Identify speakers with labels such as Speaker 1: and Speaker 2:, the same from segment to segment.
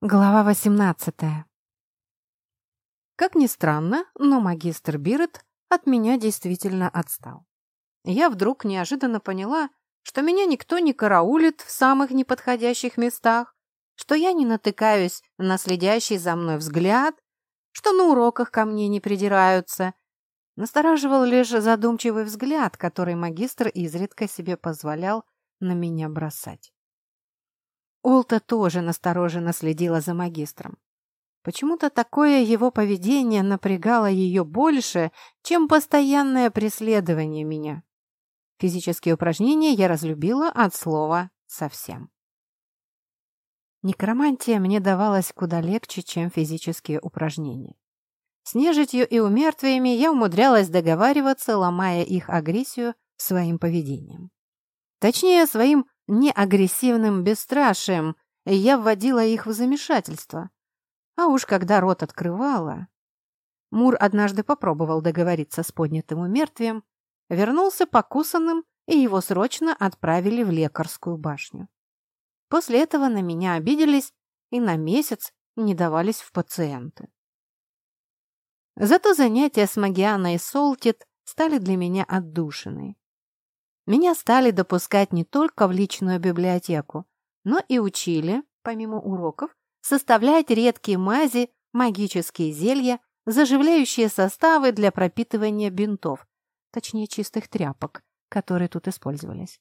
Speaker 1: Глава 18 Как ни странно, но магистр Бирет от меня действительно отстал. Я вдруг неожиданно поняла, что меня никто не караулит в самых неподходящих местах, что я не натыкаюсь на следящий за мной взгляд, что на уроках ко мне не придираются. Настораживал лишь задумчивый взгляд, который магистр изредка себе позволял на меня бросать. Олта тоже настороженно следила за магистром. Почему-то такое его поведение напрягало ее больше, чем постоянное преследование меня. Физические упражнения я разлюбила от слова «совсем». Некромантия мне давалась куда легче, чем физические упражнения. С нежитью и умертвиями я умудрялась договариваться, ломая их агрессию своим поведением. Точнее, своим неагрессивным бесстрашием, я вводила их в замешательство. А уж когда рот открывала... Мур однажды попробовал договориться с поднятым умертвием, вернулся покусанным, и его срочно отправили в лекарскую башню. После этого на меня обиделись и на месяц не давались в пациенты. Зато занятия с Магианой и Солтит стали для меня отдушиной. Меня стали допускать не только в личную библиотеку, но и учили, помимо уроков, составлять редкие мази, магические зелья, заживляющие составы для пропитывания бинтов, точнее чистых тряпок, которые тут использовались.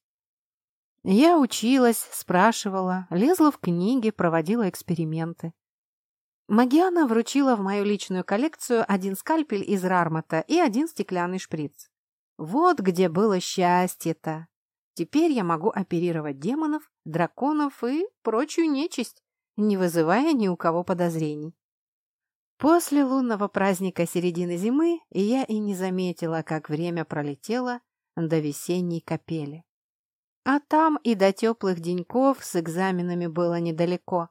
Speaker 1: Я училась, спрашивала, лезла в книги, проводила эксперименты. Магиана вручила в мою личную коллекцию один скальпель из рармата и один стеклянный шприц. Вот где было счастье-то. Теперь я могу оперировать демонов, драконов и прочую нечисть, не вызывая ни у кого подозрений. После лунного праздника середины зимы я и не заметила, как время пролетело до весенней капели. А там и до теплых деньков с экзаменами было недалеко.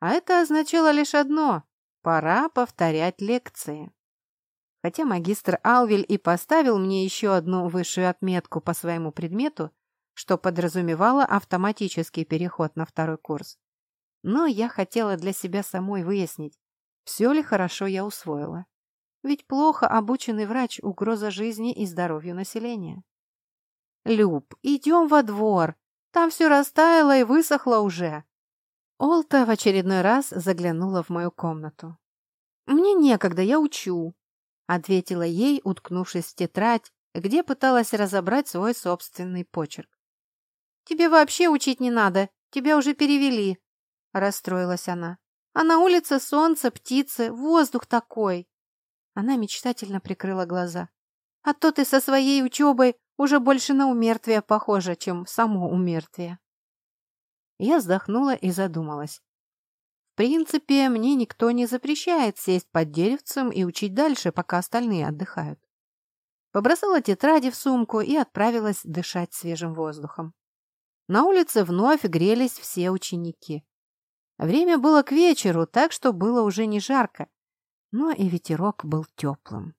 Speaker 1: А это означало лишь одно – пора повторять лекции. Хотя магистр Алвель и поставил мне еще одну высшую отметку по своему предмету, что подразумевало автоматический переход на второй курс. Но я хотела для себя самой выяснить, все ли хорошо я усвоила. Ведь плохо обученный врач – угроза жизни и здоровью населения. «Люб, идем во двор. Там все растаяло и высохло уже». Олта в очередной раз заглянула в мою комнату. «Мне некогда, я учу», ответила ей, уткнувшись в тетрадь, где пыталась разобрать свой собственный почерк. «Тебе вообще учить не надо, тебя уже перевели», — расстроилась она. «А на улице солнце, птицы, воздух такой». Она мечтательно прикрыла глаза. «А то ты со своей учебой уже больше на умертвие похожа, чем само умертвие». Я вздохнула и задумалась принципе, мне никто не запрещает сесть под деревцем и учить дальше, пока остальные отдыхают. Побросала тетради в сумку и отправилась дышать свежим воздухом. На улице вновь грелись все ученики. Время было к вечеру, так что было уже не жарко, но и ветерок был теплым.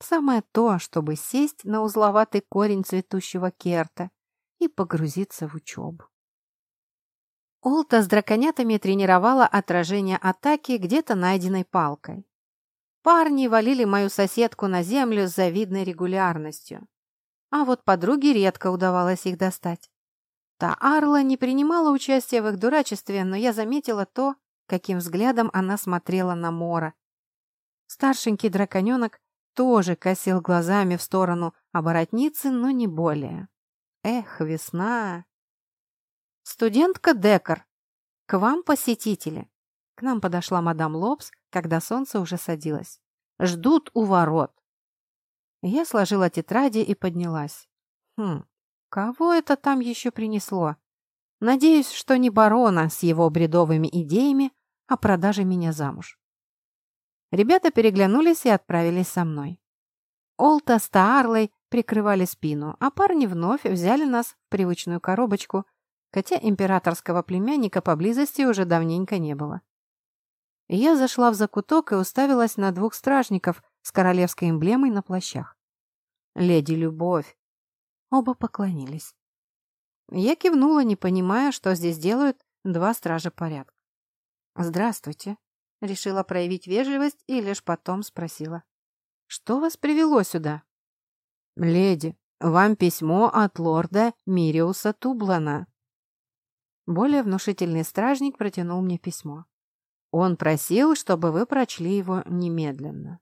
Speaker 1: Самое то, чтобы сесть на узловатый корень цветущего керта и погрузиться в учебу. Олта с драконятами тренировала отражение атаки где-то найденной палкой. Парни валили мою соседку на землю с завидной регулярностью. А вот подруге редко удавалось их достать. Та Арла не принимала участия в их дурачестве, но я заметила то, каким взглядом она смотрела на Мора. Старшенький драконенок тоже косил глазами в сторону оборотницы, но не более. Эх, весна! «Студентка Декар, к вам посетители». К нам подошла мадам Лобс, когда солнце уже садилось. «Ждут у ворот». Я сложила тетради и поднялась. «Хм, кого это там еще принесло? Надеюсь, что не барона с его бредовыми идеями о продаже меня замуж». Ребята переглянулись и отправились со мной. Олта с Таарлой прикрывали спину, а парни вновь взяли нас в привычную коробочку – хотя императорского племянника поблизости уже давненько не было. Я зашла в закуток и уставилась на двух стражников с королевской эмблемой на плащах. «Леди Любовь!» Оба поклонились. Я кивнула, не понимая, что здесь делают два стража порядка. «Здравствуйте», — решила проявить вежливость и лишь потом спросила. «Что вас привело сюда?» «Леди, вам письмо от лорда Мириуса Тублана». Более внушительный стражник протянул мне письмо. Он просил, чтобы вы прочли его немедленно.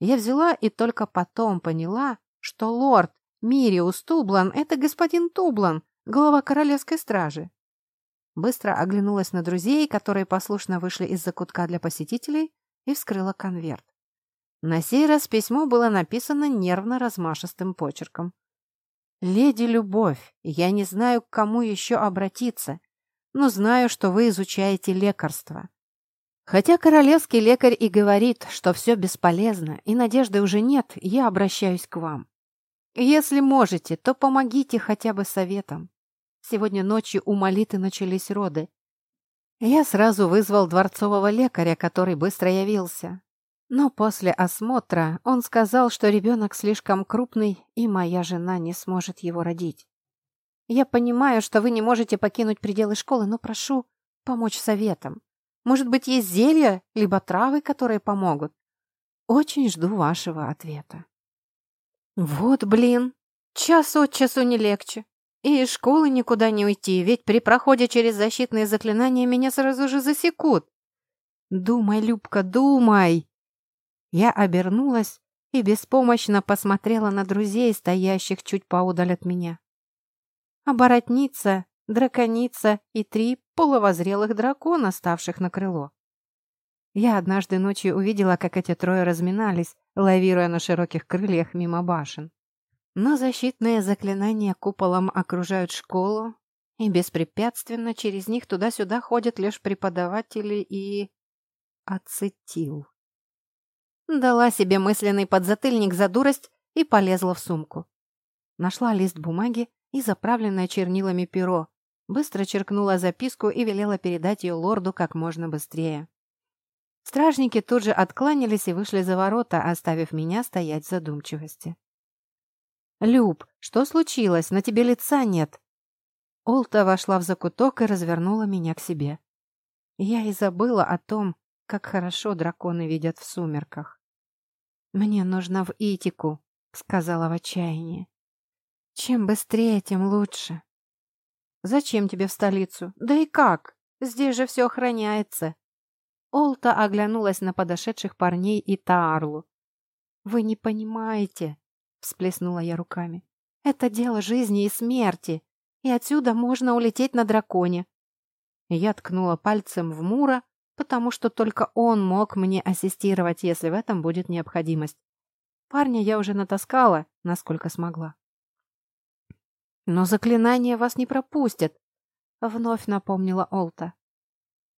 Speaker 1: Я взяла и только потом поняла, что лорд Мириус Тублан — это господин Тублан, глава королевской стражи. Быстро оглянулась на друзей, которые послушно вышли из закутка для посетителей, и вскрыла конверт. На сей раз письмо было написано нервно-размашистым почерком. «Леди Любовь, я не знаю, к кому еще обратиться, но знаю, что вы изучаете лекарство. Хотя королевский лекарь и говорит, что все бесполезно и надежды уже нет, я обращаюсь к вам. Если можете, то помогите хотя бы советом. Сегодня ночью у Молиты начались роды. Я сразу вызвал дворцового лекаря, который быстро явился. Но после осмотра он сказал, что ребенок слишком крупный, и моя жена не сможет его родить. Я понимаю, что вы не можете покинуть пределы школы, но прошу помочь советом. Может быть, есть зелья, либо травы, которые помогут? Очень жду вашего ответа. Вот, блин, час от часу не легче. И из школы никуда не уйти, ведь при проходе через защитные заклинания меня сразу же засекут. Думай, Любка, думай. Я обернулась и беспомощно посмотрела на друзей, стоящих чуть поодаль от меня. Оборотница драконица и три половозрелых дракона, ставших на крыло. Я однажды ночью увидела, как эти трое разминались, лавируя на широких крыльях мимо башен. Но защитные заклинания куполом окружают школу, и беспрепятственно через них туда-сюда ходят лишь преподаватели и... ацетил. Дала себе мысленный подзатыльник за дурость и полезла в сумку. Нашла лист бумаги и заправленное чернилами перо, Быстро черкнула записку и велела передать ее лорду как можно быстрее. Стражники тут же откланялись и вышли за ворота, оставив меня стоять в задумчивости. «Люб, что случилось? На тебе лица нет!» Олта вошла в закуток и развернула меня к себе. Я и забыла о том, как хорошо драконы видят в сумерках. «Мне нужно в Итику», — сказала в отчаянии. «Чем быстрее, тем лучше». «Зачем тебе в столицу? Да и как? Здесь же все охраняется». Олта оглянулась на подошедших парней и Таарлу. «Вы не понимаете», — всплеснула я руками. «Это дело жизни и смерти, и отсюда можно улететь на драконе». Я ткнула пальцем в Мура, потому что только он мог мне ассистировать, если в этом будет необходимость. Парня я уже натаскала, насколько смогла. «Но заклинания вас не пропустят», — вновь напомнила Олта.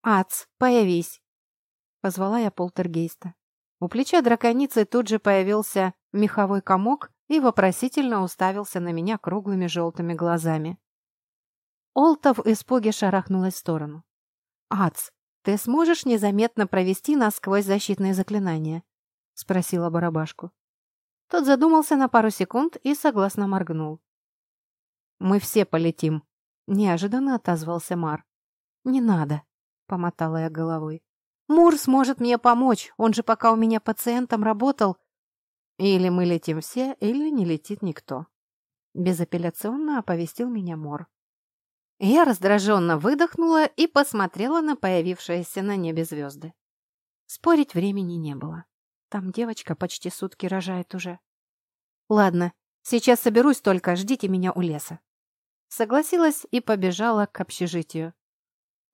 Speaker 1: «Ац, появись!» — позвала я полтергейста. У плеча драконицы тут же появился меховой комок и вопросительно уставился на меня круглыми желтыми глазами. Олта в испуге шарахнулась в сторону. «Ац, ты сможешь незаметно провести нас сквозь защитные заклинания?» — спросила барабашку. Тот задумался на пару секунд и согласно моргнул. Мы все полетим», — неожиданно отозвался Мар. «Не надо», — помотала я головой. «Мур сможет мне помочь, он же пока у меня пациентом работал». «Или мы летим все, или не летит никто», — безапелляционно оповестил меня Мор. Я раздраженно выдохнула и посмотрела на появившиеся на небе звезды. Спорить времени не было. Там девочка почти сутки рожает уже. «Ладно, сейчас соберусь только, ждите меня у леса». Согласилась и побежала к общежитию.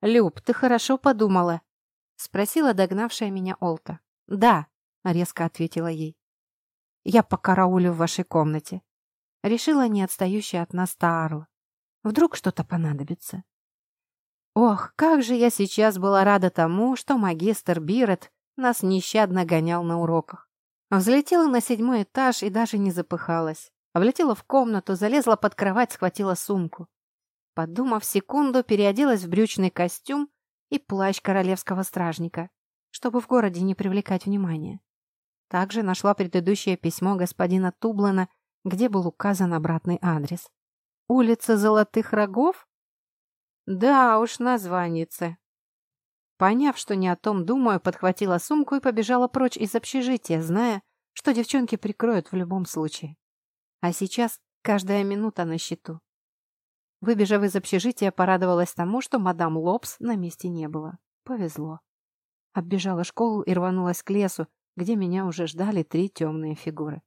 Speaker 1: «Люб, ты хорошо подумала?» — спросила догнавшая меня Олта. «Да», — резко ответила ей. «Я покараулю в вашей комнате», — решила не отстающая от нас Таарл. «Вдруг что-то понадобится». Ох, как же я сейчас была рада тому, что магистр Бирет нас нещадно гонял на уроках. Взлетела на седьмой этаж и даже не запыхалась. Влетела в комнату, залезла под кровать, схватила сумку. Подумав секунду, переоделась в брючный костюм и плащ королевского стражника, чтобы в городе не привлекать внимания. Также нашла предыдущее письмо господина Тублана, где был указан обратный адрес. Улица Золотых Рогов? Да уж, названица. Поняв, что не о том думаю, подхватила сумку и побежала прочь из общежития, зная, что девчонки прикроют в любом случае. А сейчас каждая минута на счету. Выбежав из общежития, порадовалась тому, что мадам Лобс на месте не было. Повезло. Оббежала школу и рванулась к лесу, где меня уже ждали три темные фигуры.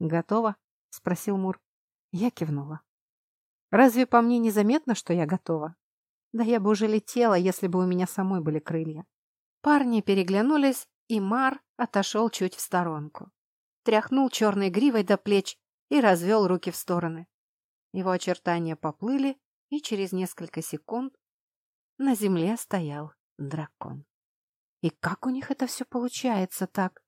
Speaker 1: «Готово?» — спросил Мур. Я кивнула. «Разве по мне незаметно, что я готова?» Да я бы уже летела, если бы у меня самой были крылья. Парни переглянулись, и Мар отошел чуть в сторонку. Тряхнул черной гривой до плеч и развел руки в стороны. Его очертания поплыли, и через несколько секунд на земле стоял дракон. И как у них это все получается так?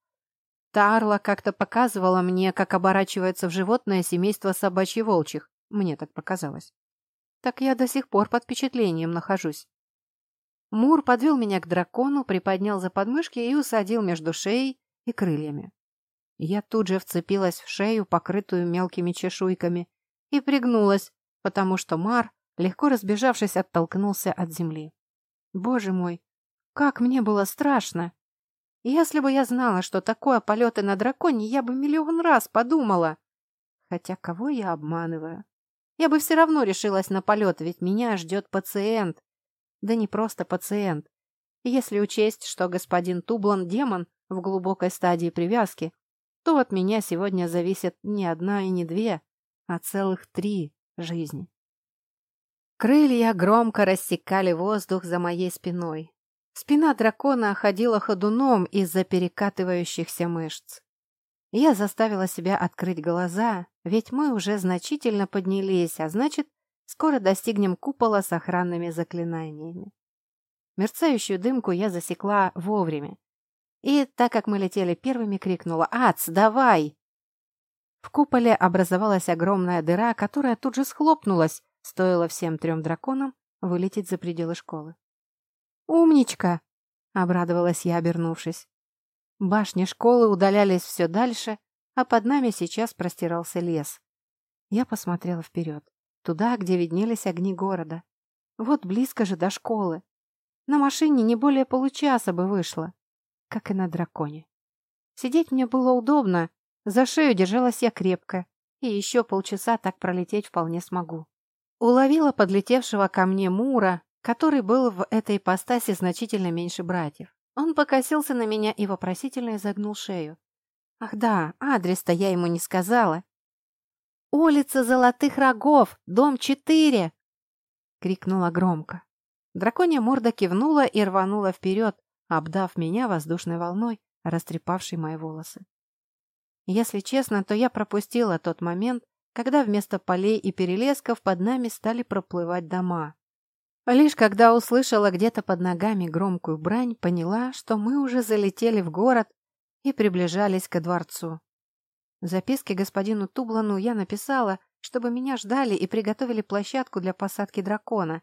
Speaker 1: Тарла как-то показывала мне, как оборачивается в животное семейство собачьи-волчьих. Мне так показалось так я до сих пор под впечатлением нахожусь. Мур подвел меня к дракону, приподнял за подмышки и усадил между шеей и крыльями. Я тут же вцепилась в шею, покрытую мелкими чешуйками, и пригнулась, потому что Мар, легко разбежавшись, оттолкнулся от земли. Боже мой, как мне было страшно! Если бы я знала, что такое полеты на драконе, я бы миллион раз подумала. Хотя кого я обманываю? Я бы все равно решилась на полет, ведь меня ждет пациент. Да не просто пациент. Если учесть, что господин Тублан – демон в глубокой стадии привязки, то от меня сегодня зависит не одна и не две, а целых три жизни. Крылья громко рассекали воздух за моей спиной. Спина дракона ходила ходуном из-за перекатывающихся мышц. Я заставила себя открыть глаза, ведь мы уже значительно поднялись, а значит, скоро достигнем купола с охранными заклинаниями. Мерцающую дымку я засекла вовремя. И, так как мы летели первыми, крикнула «Ац, давай!». В куполе образовалась огромная дыра, которая тут же схлопнулась, стоило всем трем драконам вылететь за пределы школы. «Умничка!» — обрадовалась я, обернувшись. Башни школы удалялись все дальше, а под нами сейчас простирался лес. Я посмотрела вперед, туда, где виднелись огни города. Вот близко же до школы. На машине не более получаса бы вышло, как и на драконе. Сидеть мне было удобно, за шею держалась я крепко, и еще полчаса так пролететь вполне смогу. Уловила подлетевшего ко мне Мура, который был в этой ипостаси значительно меньше братьев. Он покосился на меня и вопросительно изогнул шею. Ах да, адрес-то я ему не сказала. «Улица Золотых Рогов, дом 4!» — крикнула громко. Драконья морда кивнула и рванула вперед, обдав меня воздушной волной, растрепавшей мои волосы. Если честно, то я пропустила тот момент, когда вместо полей и перелесков под нами стали проплывать дома. Лишь когда услышала где-то под ногами громкую брань, поняла, что мы уже залетели в город и приближались ко дворцу. В записке господину Тублану я написала, чтобы меня ждали и приготовили площадку для посадки дракона.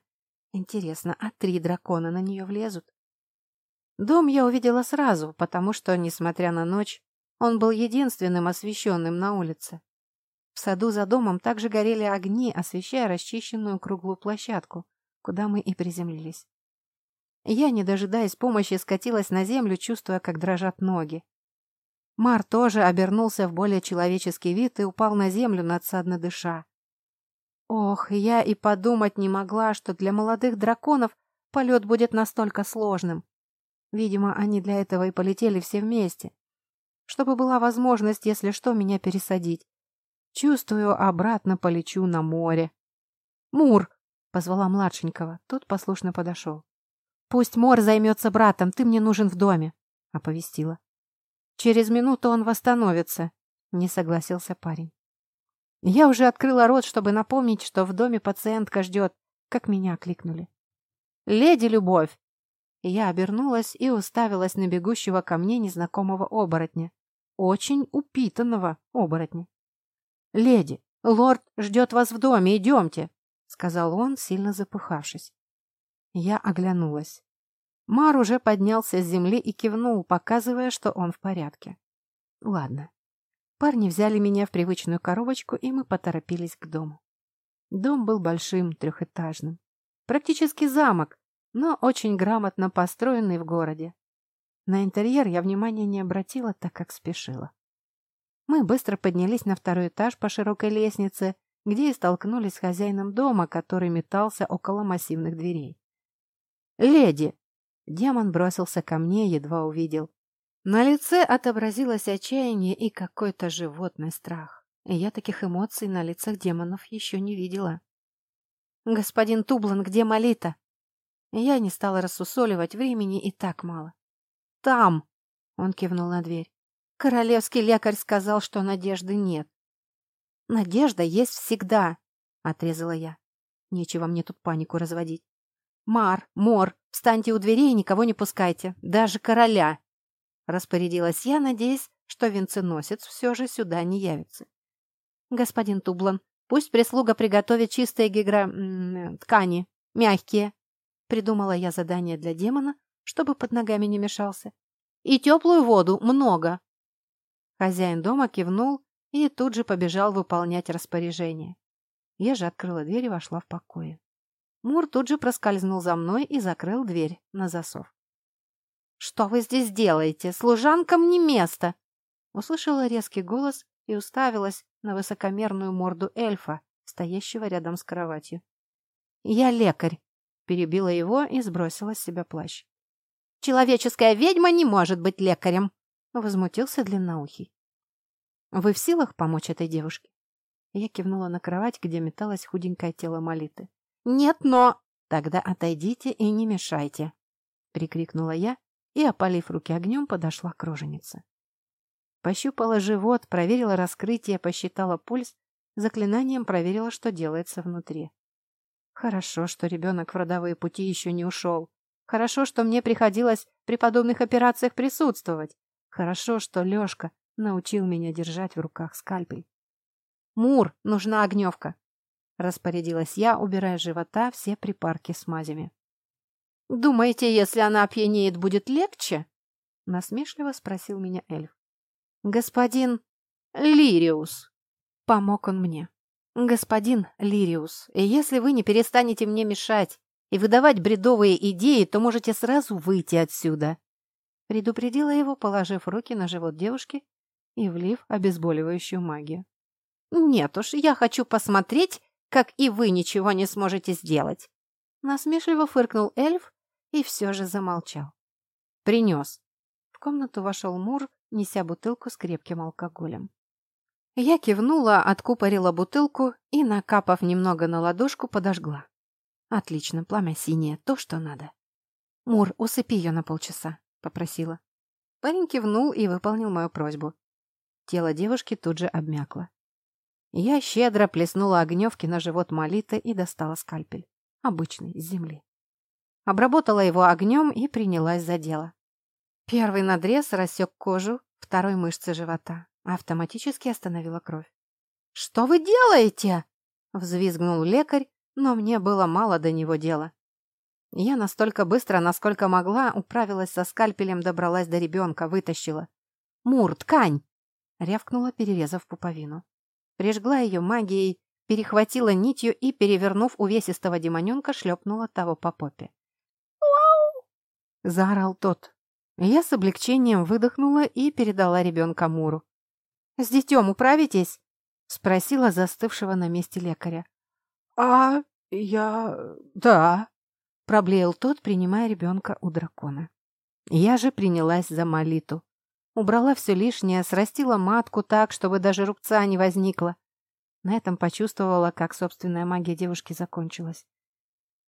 Speaker 1: Интересно, а три дракона на нее влезут? Дом я увидела сразу, потому что, несмотря на ночь, он был единственным освещенным на улице. В саду за домом также горели огни, освещая расчищенную круглую площадку, куда мы и приземлились. Я, не дожидаясь помощи, скатилась на землю, чувствуя, как дрожат ноги. Мар тоже обернулся в более человеческий вид и упал на землю, надсадно дыша. Ох, я и подумать не могла, что для молодых драконов полет будет настолько сложным. Видимо, они для этого и полетели все вместе. Чтобы была возможность, если что, меня пересадить. Чувствую, обратно полечу на море. «Мур!» Позвала младшенького. Тот послушно подошел. «Пусть Мор займется братом, ты мне нужен в доме», — оповестила. «Через минуту он восстановится», — не согласился парень. Я уже открыла рот, чтобы напомнить, что в доме пациентка ждет, как меня кликнули. «Леди Любовь!» Я обернулась и уставилась на бегущего ко мне незнакомого оборотня. Очень упитанного оборотня. «Леди, лорд ждет вас в доме, идемте!» сказал он, сильно запыхавшись. Я оглянулась. Мар уже поднялся с земли и кивнул, показывая, что он в порядке. Ладно. Парни взяли меня в привычную коробочку, и мы поторопились к дому. Дом был большим, трехэтажным. Практически замок, но очень грамотно построенный в городе. На интерьер я внимания не обратила, так как спешила. Мы быстро поднялись на второй этаж по широкой лестнице, где и столкнулись с хозяином дома, который метался около массивных дверей. «Леди!» Демон бросился ко мне, едва увидел. На лице отобразилось отчаяние и какой-то животный страх. Я таких эмоций на лицах демонов еще не видела. «Господин Тублан, где Молита?» Я не стала рассусоливать, времени и так мало. «Там!» — он кивнул на дверь. «Королевский лекарь сказал, что надежды нет». «Надежда есть всегда!» — отрезала я. Нечего мне тут панику разводить. «Мар, Мор, встаньте у дверей и никого не пускайте, даже короля!» Распорядилась я, надеясь, что венценосец все же сюда не явится. «Господин Тублан, пусть прислуга приготовит чистые гигра... ткани, мягкие, Придумала я задание для демона, чтобы под ногами не мешался. И теплую воду много. Хозяин дома кивнул и тут же побежал выполнять распоряжение. Я же открыла дверь и вошла в покое. Мур тут же проскользнул за мной и закрыл дверь на засов. «Что вы здесь делаете? Служанкам не место!» Услышала резкий голос и уставилась на высокомерную морду эльфа, стоящего рядом с кроватью. «Я лекарь», перебила его и сбросила с себя плащ. «Человеческая ведьма не может быть лекарем!» — возмутился длинноухий. «Вы в силах помочь этой девушке?» Я кивнула на кровать, где металось худенькое тело Молиты. «Нет, но...» «Тогда отойдите и не мешайте!» — прикрикнула я и, опалив руки огнем, подошла к роженице. Пощупала живот, проверила раскрытие, посчитала пульс, заклинанием проверила, что делается внутри. Хорошо, что ребенок в родовые пути еще не ушел. Хорошо, что мне приходилось при подобных операциях присутствовать. Хорошо, что Лешка научил меня держать в руках скальпель. «Мур, нужна огневка!» Распорядилась я, убирая с живота все припарки с мазями. «Думаете, если она опьянеет, будет легче?» Насмешливо спросил меня эльф. «Господин Лириус!» Помог он мне. «Господин Лириус, если вы не перестанете мне мешать и выдавать бредовые идеи, то можете сразу выйти отсюда», предупредила его, положив руки на живот девушки и влив обезболивающую магию. «Нет уж, я хочу посмотреть, как и вы ничего не сможете сделать!» Насмешливо фыркнул эльф и все же замолчал. «Принес». В комнату вошел Мур, неся бутылку с крепким алкоголем. Я кивнула, откупорила бутылку и, накапав немного на ладошку, подожгла. Отлично, пламя синее, то, что надо. «Мур, усыпи ее на полчаса», — попросила. Парень кивнул и выполнил мою просьбу. Тело девушки тут же обмякло. Я щедро плеснула огневки на живот Молиты и достала скальпель. Обычный, с земли. Обработала его огнем и принялась за дело. Первый надрез рассек кожу, второй мышцы живота. Автоматически остановила кровь. «Что вы делаете?» — взвизгнул лекарь, но мне было мало до него дела. Я настолько быстро, насколько могла, управилась со скальпелем, добралась до ребенка, вытащила. «Мур, ткань!» — рявкнула, перерезав пуповину. Прижгла ее магией, перехватила нитью и, перевернув увесистого демоненка, шлепнула того по попе. «Вау!» — заорал тот. Я с облегчением выдохнула и передала ребенка Муру. «С детем управитесь?» — спросила застывшего на месте лекаря. «А я... да», — проблеял тот, принимая ребенка у дракона. Я же принялась за молиту. Убрала все лишнее, срастила матку так, чтобы даже рубца не возникло. На этом почувствовала, как собственная магия девушки закончилась.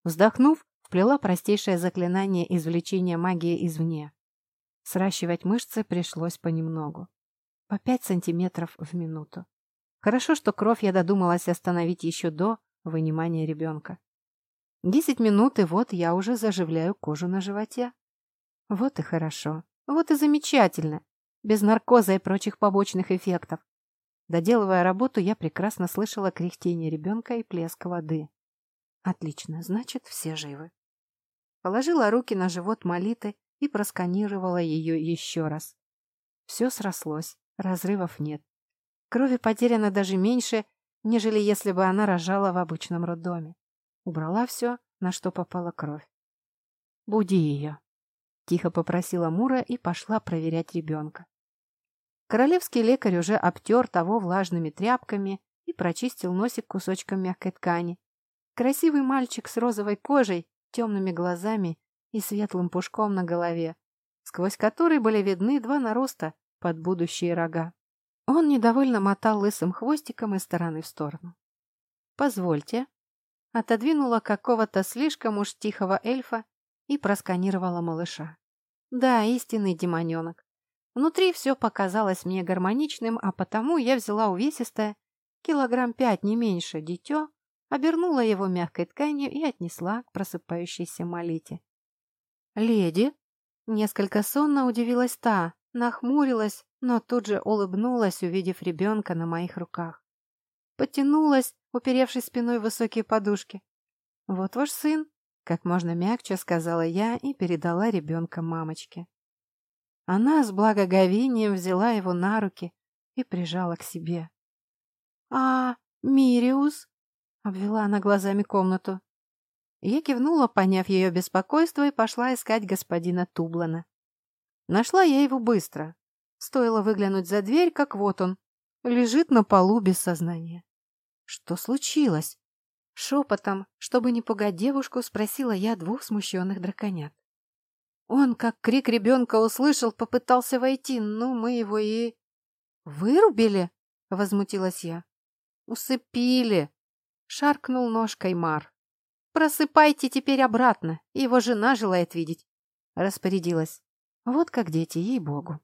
Speaker 1: Вздохнув, вплела простейшее заклинание извлечения магии извне. Сращивать мышцы пришлось понемногу по пять сантиметров в минуту. Хорошо, что кровь я додумалась остановить еще до вынимания ребенка. Десять минут, и вот я уже заживляю кожу на животе. Вот и хорошо. Вот и замечательно. Без наркоза и прочих побочных эффектов. Доделывая работу, я прекрасно слышала кряхтение ребенка и плеск воды. Отлично, значит, все живы. Положила руки на живот Молиты и просканировала ее еще раз. Все срослось. Разрывов нет. Крови потеряно даже меньше, нежели если бы она рожала в обычном роддоме. Убрала все, на что попала кровь. «Буди ее», — тихо попросила Мура и пошла проверять ребенка. Королевский лекарь уже обтер того влажными тряпками и прочистил носик кусочком мягкой ткани. Красивый мальчик с розовой кожей, темными глазами и светлым пушком на голове, сквозь который были видны два нароста под будущие рога. Он недовольно мотал лысым хвостиком из стороны в сторону. «Позвольте». Отодвинула какого-то слишком уж тихого эльфа и просканировала малыша. Да, истинный демоненок. Внутри все показалось мне гармоничным, а потому я взяла увесистое, килограмм пять, не меньше, дитё, обернула его мягкой тканью и отнесла к просыпающейся Молите. «Леди?» Несколько сонно удивилась та, нахмурилась, но тут же улыбнулась, увидев ребенка на моих руках. Потянулась, уперевшись спиной в высокие подушки. «Вот ваш сын», — как можно мягче сказала я и передала ребенка мамочке. Она с благоговением взяла его на руки и прижала к себе. «А, Мириус?» — обвела она глазами комнату. Я кивнула, поняв ее беспокойство, и пошла искать господина Тублана. Нашла я его быстро. Стоило выглянуть за дверь, как вот он. Лежит на полу без сознания. Что случилось? Шепотом, чтобы не пугать девушку, спросила я двух смущенных драконят. Он, как крик ребенка услышал, попытался войти, но мы его и... «Вырубили?» — возмутилась я. «Усыпили!» — шаркнул ножкой Мар. «Просыпайте теперь обратно, его жена желает видеть», — распорядилась. Вот как дети, ей-богу.